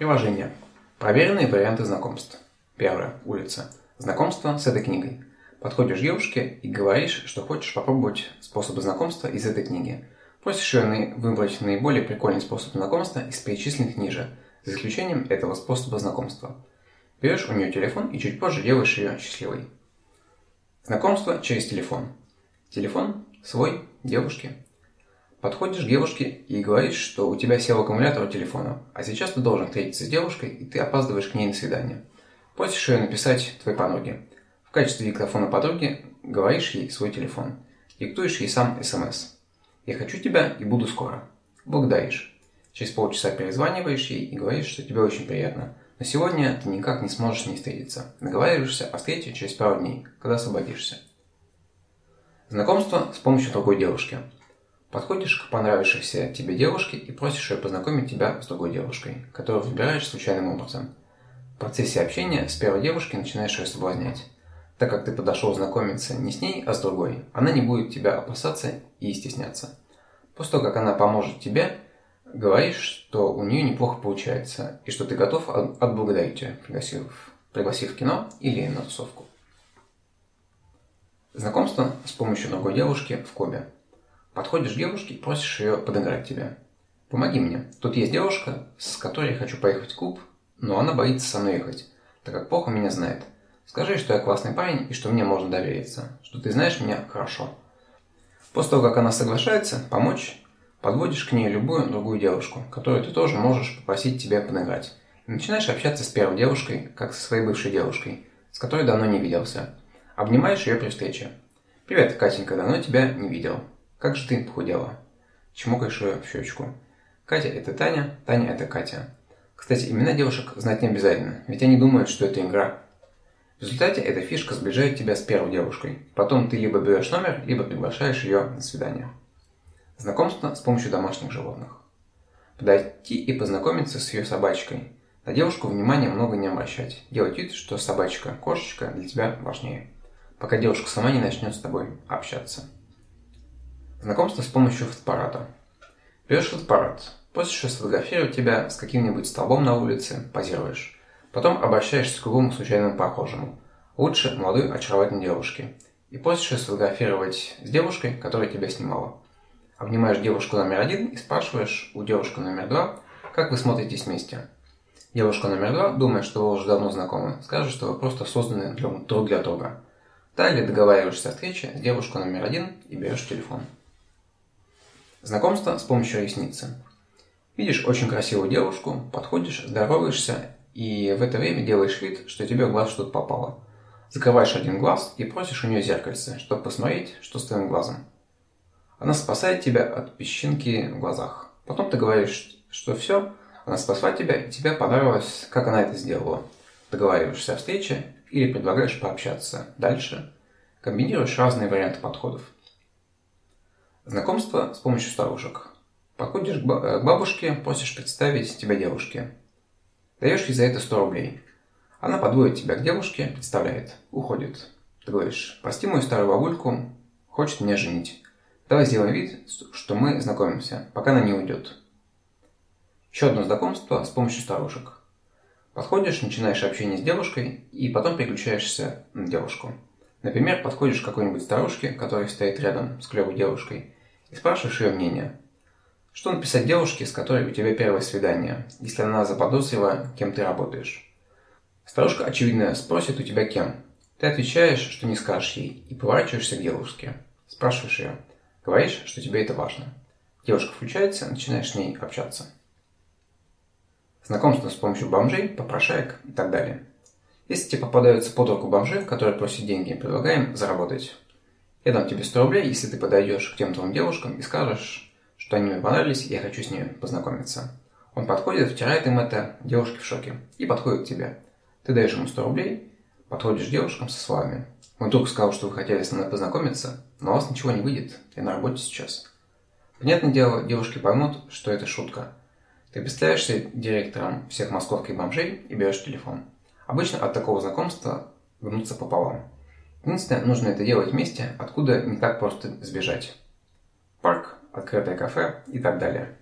Приложение. Проверенные варианты знакомств. Первое. Улица. Знакомство с этой книгой. Подходишь к девушке и говоришь, что хочешь попробовать способы знакомства из этой книги. Просишь ее выбрать наиболее прикольный способ знакомства из перечисленных ниже, за исключением этого способа знакомства. Берешь у нее телефон и чуть позже делаешь ее счастливой. Знакомство через телефон. Телефон свой, девушки. Подходишь к девушке и говоришь, что у тебя сел аккумулятор у телефона, а сейчас ты должен встретиться с девушкой, и ты опаздываешь к ней на свидание. Просишь ее написать твоей подруге. В качестве диктофона подруги говоришь ей свой телефон. Диктуешь ей сам смс. «Я хочу тебя и буду скоро». Благодаришь. Через полчаса перезваниваешь ей и говоришь, что тебе очень приятно. Но сегодня ты никак не сможешь с ней встретиться. Договариваешься о встрече через пару дней, когда освободишься. Знакомство с помощью другой девушки. Подходишь к понравившейся тебе девушке и просишь ее познакомить тебя с другой девушкой, которую выбираешь случайным образом. В процессе общения с первой девушкой начинаешь ее соблазнять. Так как ты подошел знакомиться не с ней, а с другой, она не будет тебя опасаться и стесняться. После того, как она поможет тебе, говоришь, что у нее неплохо получается, и что ты готов отблагодарить ее, пригласив, пригласив в кино или на тусовку. Знакомство с помощью другой девушки в Кобе. Подходишь к девушке и просишь ее подыграть тебе. Помоги мне. Тут есть девушка, с которой я хочу поехать в клуб, но она боится со мной ехать, так как плохо меня знает. Скажи, что я классный парень и что мне можно довериться, что ты знаешь меня хорошо. После того, как она соглашается помочь, подводишь к ней любую другую девушку, которую ты тоже можешь попросить тебя подыграть. И начинаешь общаться с первой девушкой, как со своей бывшей девушкой, с которой давно не виделся. Обнимаешь ее при встрече. «Привет, Катенька, давно тебя не видел. Как же ты похудела?» Чмокаешь ее в щечку. Катя – это Таня, Таня – это Катя. Кстати, имена девушек знать не обязательно, ведь они думают, что это игра. В результате эта фишка сближает тебя с первой девушкой. Потом ты либо берешь номер, либо приглашаешь ее на свидание. Знакомство с помощью домашних животных. Подойти и познакомиться с ее собачкой. На девушку внимания много не обращать. Делать вид, что собачка, кошечка для тебя важнее. Пока девушка сама не начнет с тобой общаться. Знакомство с помощью фотоаппарата. Берешь фотоаппарат, просишь сфотографировать тебя с каким-нибудь столбом на улице, позируешь. Потом обращаешься к любому случайному прохожему. Лучше молодой очаровательной девушке. И просишь сфотографировать с девушкой, которая тебя снимала. Обнимаешь девушку номер один и спрашиваешь у девушки номер два, как вы смотритесь вместе. Девушка номер два, думая, что вы уже давно знакомы, скажет, что вы просто созданы друг для друга. Далее договариваешься о встрече с девушкой номер один и берешь телефон. Знакомство с помощью ресницы. Видишь очень красивую девушку, подходишь, здороваешься и в это время делаешь вид, что тебе в глаз что-то попало. Закрываешь один глаз и просишь у нее зеркальце, чтобы посмотреть, что с твоим глазом. Она спасает тебя от песчинки в глазах. Потом ты говоришь, что все, она спасла тебя, и тебе понравилось, как она это сделала. Договариваешься о встрече или предлагаешь пообщаться. Дальше комбинируешь разные варианты подходов. Знакомство с помощью старушек. Подходишь к бабушке, просишь представить тебя девушке. Даешь ей за это 100 рублей. Она подводит тебя к девушке, представляет, уходит. Ты говоришь, прости мою старую бабульку, хочет меня женить. Давай сделаем вид, что мы знакомимся, пока она не уйдет. Еще одно знакомство с помощью старушек. Подходишь, начинаешь общение с девушкой и потом переключаешься на девушку. Например, подходишь к какой-нибудь старушке, которая стоит рядом с клевой девушкой, и спрашиваешь ее мнение. Что написать девушке, с которой у тебя первое свидание, если она заподозрила, кем ты работаешь? Старушка, очевидно, спросит у тебя кем. Ты отвечаешь, что не скажешь ей, и поворачиваешься к девушке. Спрашиваешь ее. Говоришь, что тебе это важно. Девушка включается, начинаешь с ней общаться. Знакомство с помощью бомжей, попрошаек и так далее. Если тебе попадаются под руку бомжи, которые просят деньги, предлагаем заработать. Я дам тебе 100 рублей, если ты подойдешь к тем двум девушкам и скажешь, что они мне понравились, и я хочу с ними познакомиться. Он подходит, втирает им это, девушки в шоке, и подходит к тебе. Ты даешь ему 100 рублей, подходишь к девушкам со словами. Мой друг сказал, что вы хотели со мной познакомиться, но у вас ничего не выйдет, я на работе сейчас. Понятное дело, девушки поймут, что это шутка. Ты представляешься директором всех московских бомжей и берешь телефон. Обычно от такого знакомства гнутся пополам. Единственное, нужно это делать вместе, откуда не так просто сбежать. Парк, открытое кафе и так далее.